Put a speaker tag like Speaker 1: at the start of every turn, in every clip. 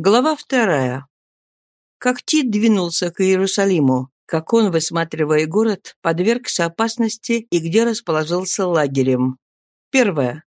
Speaker 1: Глава вторая. Как Тит двинулся к Иерусалиму, как он, высматривая город, подвергся опасности и где расположился лагерем. Первое.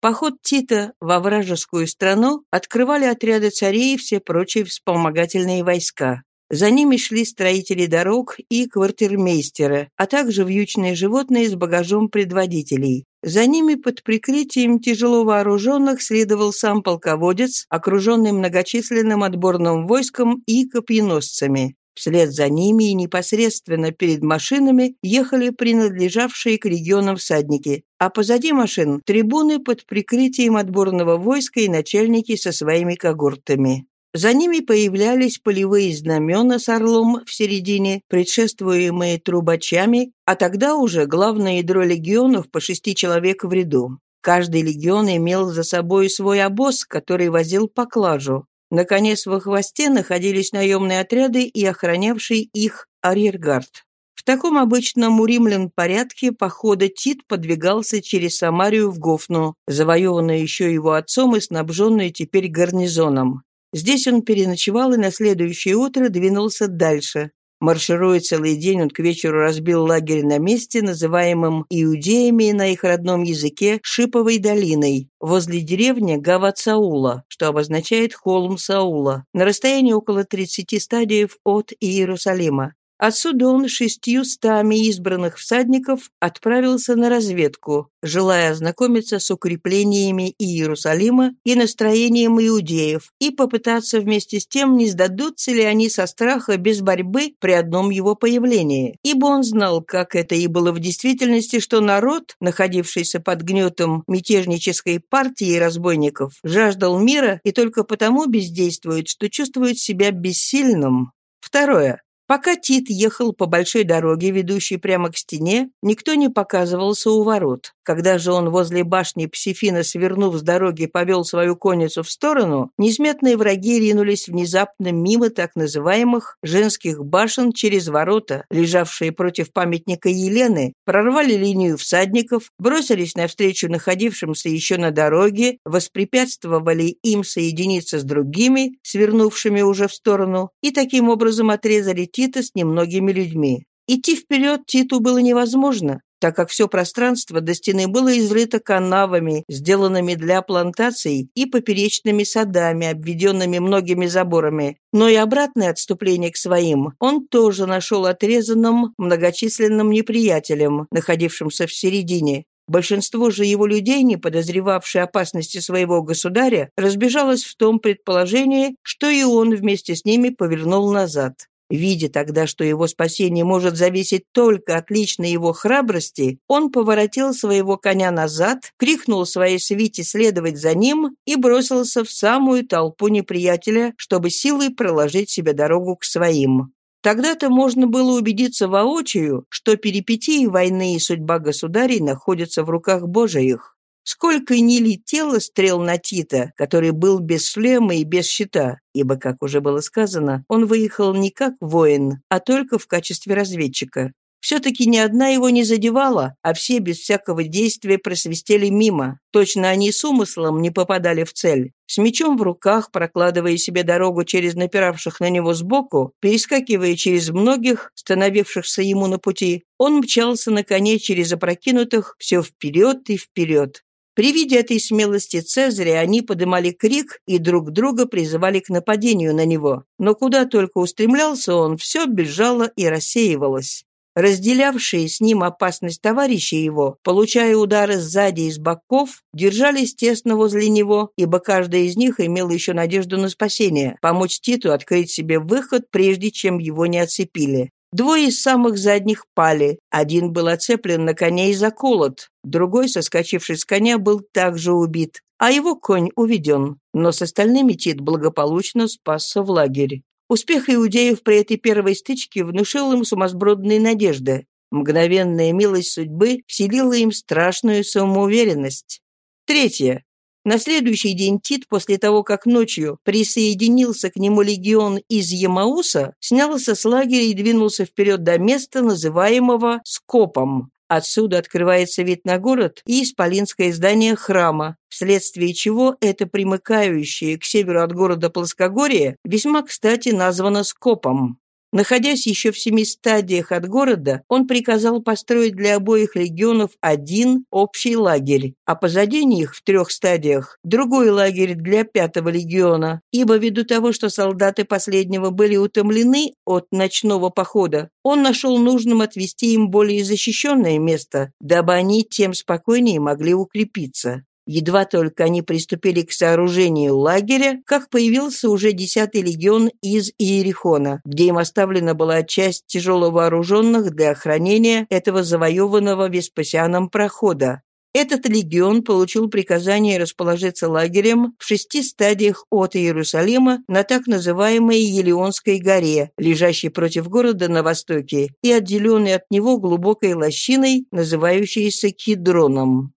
Speaker 1: Поход Тита во вражескую страну открывали отряды царей и все прочие вспомогательные войска. За ними шли строители дорог и квартирмейстеры, а также вьючные животные с багажом предводителей. За ними под прикрытием тяжело вооруженных следовал сам полководец, окруженный многочисленным отборным войском и копьеносцами. Вслед за ними и непосредственно перед машинами ехали принадлежавшие к регионам всадники, а позади машин – трибуны под прикрытием отборного войска и начальники со своими когортами. За ними появлялись полевые знамена с орлом в середине, предшествуемые трубачами, а тогда уже главное ядро легионов по шести человек в ряду. Каждый легион имел за собой свой обоз, который возил поклажу. Наконец, во хвосте находились наемные отряды и охранявший их арьергард. В таком обычном у римлян порядке похода Тит подвигался через Самарию в Гофну, завоеванную еще его отцом и снабженную теперь гарнизоном. Здесь он переночевал и на следующее утро двинулся дальше. Маршируя целый день, он к вечеру разбил лагерь на месте, называемом иудеями на их родном языке Шиповой долиной, возле деревни Гават Саула, что обозначает холм Саула, на расстоянии около 30 стадиев от Иерусалима. Отсюда он шестью стами избранных всадников отправился на разведку, желая ознакомиться с укреплениями Иерусалима и настроением иудеев и попытаться вместе с тем, не сдадутся ли они со страха без борьбы при одном его появлении. Ибо он знал, как это и было в действительности, что народ, находившийся под гнетом мятежнической партии разбойников, жаждал мира и только потому бездействует, что чувствует себя бессильным. Второе. Пока Тит ехал по большой дороге, ведущей прямо к стене, никто не показывался у ворот. Когда же он возле башни Псифина, свернув с дороги, повел свою конницу в сторону, несметные враги ринулись внезапно мимо так называемых женских башен через ворота, лежавшие против памятника Елены, прорвали линию всадников, бросились навстречу находившимся еще на дороге, воспрепятствовали им соединиться с другими, свернувшими уже в сторону, и таким образом отрезали Тита с немногими людьми. Идти вперед Титу было невозможно, так как все пространство до стены было изрыто канавами, сделанными для плантаций, и поперечными садами, обведенными многими заборами. Но и обратное отступление к своим он тоже нашел отрезанным многочисленным неприятелем, находившимся в середине. Большинство же его людей, не подозревавшие опасности своего государя, разбежалось в том предположении, что и он вместе с ними повернул назад. Видя тогда, что его спасение может зависеть только от личной его храбрости, он поворотил своего коня назад, крикнул своей свите следовать за ним и бросился в самую толпу неприятеля, чтобы силой проложить себе дорогу к своим. Тогда-то можно было убедиться воочию, что перипетии войны и судьба государей находятся в руках Божиих. Сколько ни летело стрел на Тита, который был без шлема и без щита, ибо, как уже было сказано, он выехал не как воин, а только в качестве разведчика. Все-таки ни одна его не задевала, а все без всякого действия просвистели мимо. Точно они с умыслом не попадали в цель. С мечом в руках, прокладывая себе дорогу через напиравших на него сбоку, перескакивая через многих, становившихся ему на пути, он мчался на коне через опрокинутых все вперед и вперед. При виде этой смелости Цезаря они подымали крик и друг друга призывали к нападению на него. Но куда только устремлялся он, все бежало и рассеивалось. Разделявшие с ним опасность товарищи его, получая удары сзади и с боков, держались тесно возле него, ибо каждый из них имел еще надежду на спасение, помочь Титу открыть себе выход, прежде чем его не оцепили. Двое из самых задних пали. Один был оцеплен на коне и заколот. Другой, соскочивший с коня, был также убит. А его конь уведен. Но с остальными Тит благополучно спасся в лагерь. Успех иудеев при этой первой стычке внушил им сумасбродные надежды. Мгновенная милость судьбы вселила им страшную самоуверенность. Третье. На следующий день Тит, после того, как ночью присоединился к нему легион из Ямауса, снялся с лагеря и двинулся вперед до места, называемого Скопом. Отсюда открывается вид на город и исполинское здание храма, вследствие чего это примыкающее к северу от города плоскогорье весьма кстати названо Скопом. Находясь еще в семи стадиях от города, он приказал построить для обоих легионов один общий лагерь, а позади них в трех стадиях другой лагерь для пятого легиона, ибо ввиду того, что солдаты последнего были утомлены от ночного похода, он нашел нужным отвести им более защищенное место, дабы они тем спокойнее могли укрепиться. Едва только они приступили к сооружению лагеря, как появился уже 10-й легион из Иерихона, где им оставлена была часть тяжело вооруженных для охранения этого завоеванного Веспасианом прохода. Этот легион получил приказание расположиться лагерем в шести стадиях от Иерусалима на так называемой Елеонской горе, лежащей против города на востоке, и отделенной от него глубокой лощиной, называющейся Кедроном.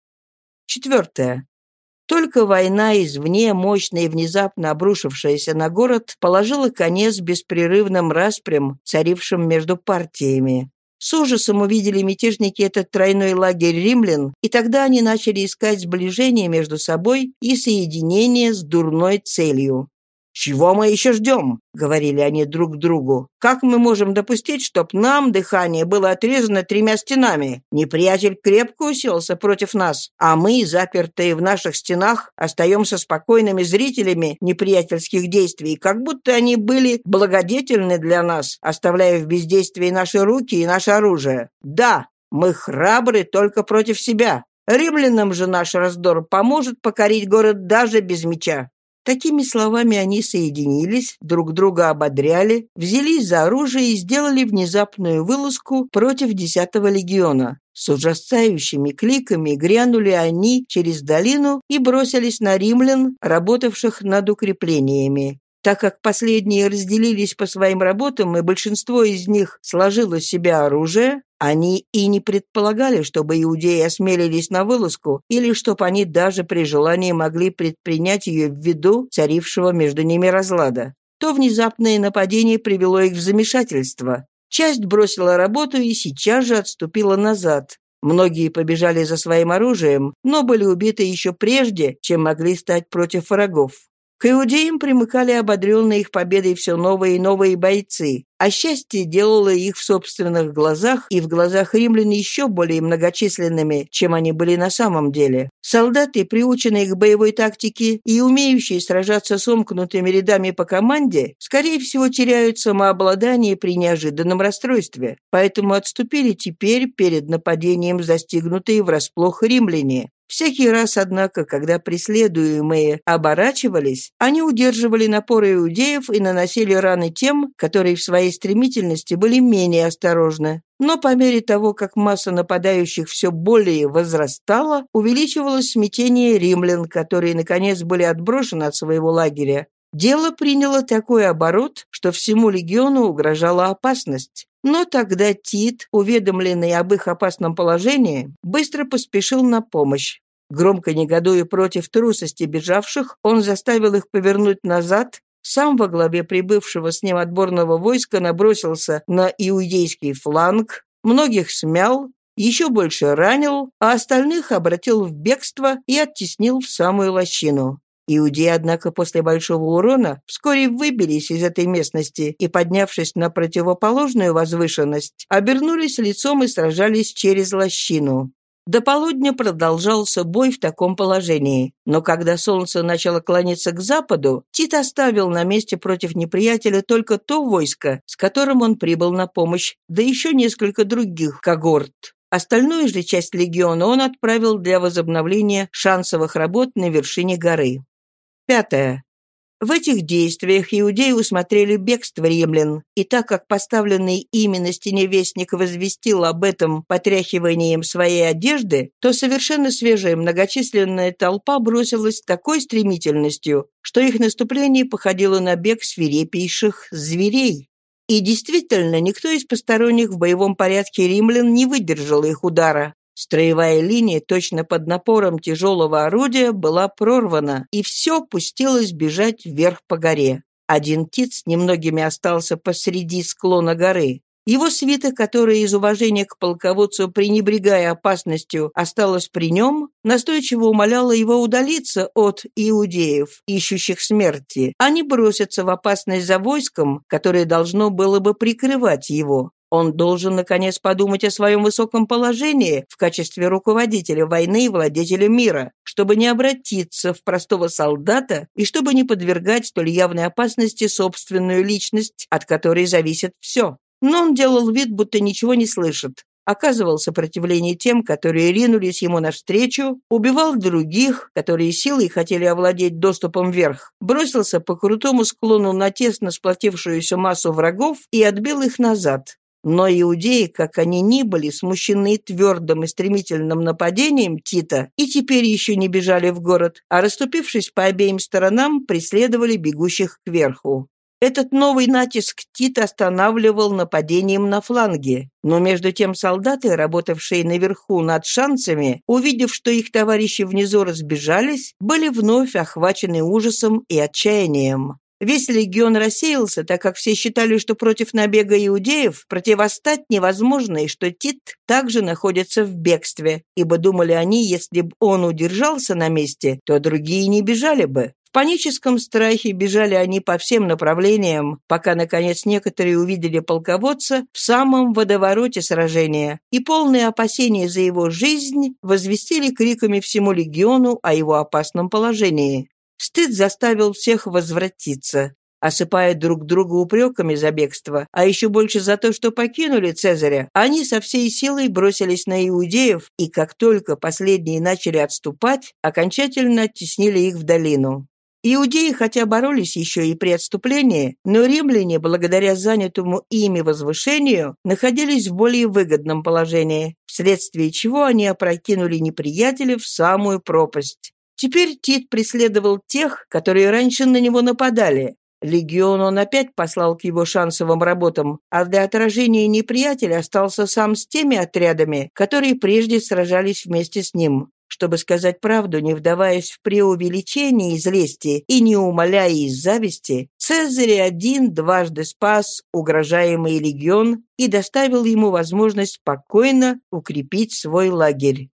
Speaker 1: Четвертое. Только война извне, мощная и внезапно обрушившаяся на город, положила конец беспрерывным распрям, царившим между партиями. С ужасом увидели мятежники этот тройной лагерь римлян, и тогда они начали искать сближение между собой и соединение с дурной целью. «Чего мы еще ждем?» — говорили они друг другу. «Как мы можем допустить, чтоб нам дыхание было отрезано тремя стенами? Неприятель крепко уселся против нас, а мы, запертые в наших стенах, остаемся спокойными зрителями неприятельских действий, как будто они были благодетельны для нас, оставляя в бездействии наши руки и наше оружие. Да, мы храбры только против себя. Римлянам же наш раздор поможет покорить город даже без меча. Такими словами они соединились, друг друга ободряли, взялись за оружие и сделали внезапную вылазку против десятого легиона. С ужасающими кликами грянули они через долину и бросились на римлян, работавших над укреплениями. Так как последние разделились по своим работам, и большинство из них сложило себе оружие, они и не предполагали, чтобы иудеи осмелились на вылазку, или чтоб они даже при желании могли предпринять ее ввиду царившего между ними разлада. То внезапное нападение привело их в замешательство. Часть бросила работу и сейчас же отступила назад. Многие побежали за своим оружием, но были убиты еще прежде, чем могли стать против врагов. К иудеям примыкали ободренные их победой все новые и новые бойцы, а счастье делало их в собственных глазах и в глазах римлян еще более многочисленными, чем они были на самом деле. Солдаты, приученные к боевой тактике и умеющие сражаться сомкнутыми рядами по команде, скорее всего теряют самообладание при неожиданном расстройстве, поэтому отступили теперь перед нападением застигнутые врасплох римляне. Всякий раз, однако, когда преследуемые оборачивались, они удерживали напоры иудеев и наносили раны тем, которые в своей стремительности были менее осторожны. Но по мере того, как масса нападающих все более возрастала, увеличивалось смятение римлян, которые, наконец, были отброшены от своего лагеря. Дело приняло такой оборот, что всему легиону угрожала опасность. Но тогда Тит, уведомленный об их опасном положении, быстро поспешил на помощь. Громко негодуя против трусости бежавших, он заставил их повернуть назад, сам во главе прибывшего с ним отборного войска набросился на иудейский фланг, многих смял, еще больше ранил, а остальных обратил в бегство и оттеснил в самую лощину. Иудеи, однако, после большого урона вскоре выбились из этой местности и, поднявшись на противоположную возвышенность, обернулись лицом и сражались через лощину. До полудня продолжался бой в таком положении, но когда солнце начало клониться к западу, Тит оставил на месте против неприятеля только то войско, с которым он прибыл на помощь, да еще несколько других когорт. Остальную же часть легиона он отправил для возобновления шансовых работ на вершине горы. Пятое. В этих действиях иудеи усмотрели бегство римлян, и так как поставленный ими на стене вестник возвестил об этом потряхиванием своей одежды, то совершенно свежая многочисленная толпа бросилась с такой стремительностью, что их наступление походило на бег свирепейших зверей. И действительно, никто из посторонних в боевом порядке римлян не выдержал их удара. Строевая линия точно под напором тяжелого орудия была прорвана, и все пустилось бежать вверх по горе. Один птиц немногими остался посреди склона горы. Его свита, которая из уважения к полководцу, пренебрегая опасностью, осталась при нем, настойчиво умоляла его удалиться от иудеев, ищущих смерти. Они бросятся в опасность за войском, которое должно было бы прикрывать его. Он должен, наконец, подумать о своем высоком положении в качестве руководителя войны и владетеля мира, чтобы не обратиться в простого солдата и чтобы не подвергать столь явной опасности собственную личность, от которой зависит все. Но он делал вид, будто ничего не слышит, оказывал сопротивление тем, которые ринулись ему навстречу, убивал других, которые силой хотели овладеть доступом вверх, бросился по крутому склону на тесно сплотившуюся массу врагов и отбил их назад. Но иудеи, как они ни были, смущены твердым и стремительным нападением Тита, и теперь еще не бежали в город, а, расступившись по обеим сторонам, преследовали бегущих кверху. Этот новый натиск Тит останавливал нападением на фланге. Но между тем солдаты, работавшие наверху над шансами, увидев, что их товарищи внизу разбежались, были вновь охвачены ужасом и отчаянием. Весь легион рассеялся, так как все считали, что против набега иудеев противостать невозможно и что Тит также находится в бегстве, ибо думали они, если бы он удержался на месте, то другие не бежали бы. В паническом страхе бежали они по всем направлениям, пока, наконец, некоторые увидели полководца в самом водовороте сражения, и полные опасения за его жизнь возвестили криками всему легиону о его опасном положении. Стыд заставил всех возвратиться, осыпая друг друга упреками за бегство, а еще больше за то, что покинули Цезаря. Они со всей силой бросились на иудеев, и как только последние начали отступать, окончательно оттеснили их в долину. Иудеи хотя боролись еще и при отступлении, но римляне, благодаря занятому ими возвышению, находились в более выгодном положении, вследствие чего они опрокинули неприятеля в самую пропасть. Теперь Тит преследовал тех, которые раньше на него нападали. Легион он опять послал к его шансовым работам, а для отражения неприятеля остался сам с теми отрядами, которые прежде сражались вместе с ним. Чтобы сказать правду, не вдаваясь в преувеличение из лести и не умоляя из зависти, Цезарь один дважды спас угрожаемый легион и доставил ему возможность спокойно укрепить свой лагерь.